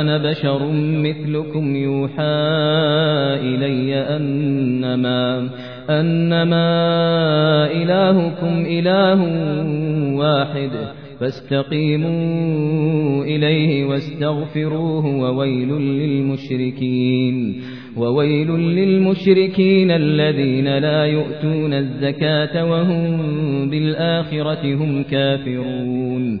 أنا بشر مثلكم يوحى إلي أنما أنما إلهكم إله واحد فاستقيموا إليه واستغفروه وويل للمشركين وويل للمشركين الذين لا يؤتون الزكاة وهم بالآخرة هم كافرون.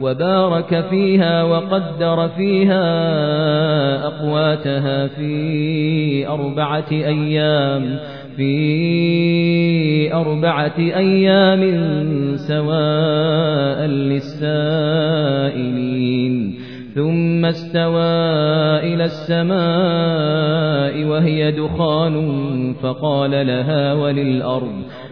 وبارك فيها وقدر فيها أقواتها في أربعة أيام في أربعة أيام سواء للسائلين. ثم استوى إلى السماء وهي دخان فقال لها وللأرض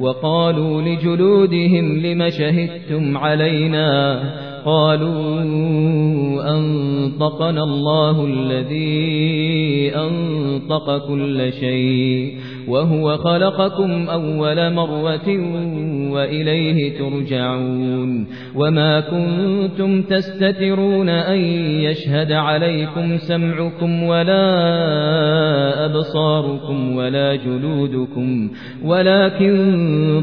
وقالوا لجلودهم لم شهدتم علينا قالوا أنطقنا الله الذي أنطق كل شيء وهو خلقكم أول مرة وإليه ترجعون وما كنتم تستترون أن يشهد عليكم سمعكم ولا أبصاركم ولا جلودكم ولكن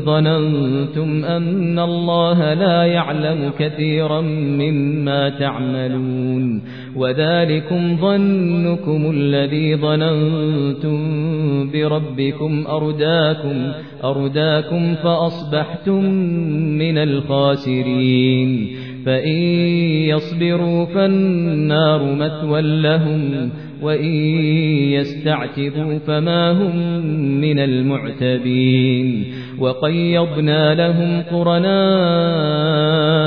ظننتم أن الله لا يعلم كثيرا مما تعملون وذلكم ظنكم الذي ظننتم بربكم أرداكم, أرداكم فأصبحتم من الخاسرين فإن يصبروا فالنار مثوى لهم وإن يستعتبوا فما هم من المعتبين وقيضنا لهم قرناء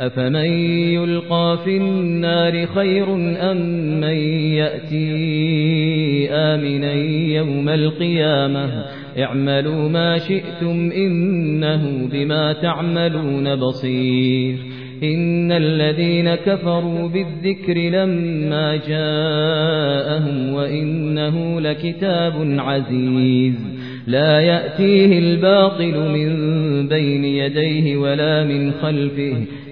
أفمن يلقى في النار خير أم من يأتي آمنا يوم القيامة؟ اعملوا ما شئتم إنه بما تعملون بصير. إن الذين كفروا بالذكر لما جاءهم وإنه لكتاب عزيز. لا يأتيه الباطل من بين يديه ولا من خلفه.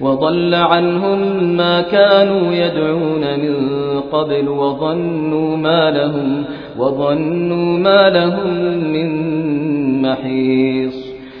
وضل عنهم ما كانوا يدعون من قبل وظنوا ما لهم وظنوا ما لهم من محيص.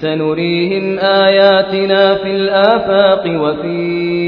سنريهم آياتنا في الآفاق وفي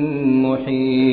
محيط.